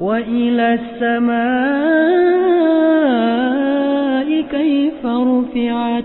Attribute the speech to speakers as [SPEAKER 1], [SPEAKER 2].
[SPEAKER 1] وإلى السماء كيف رفعت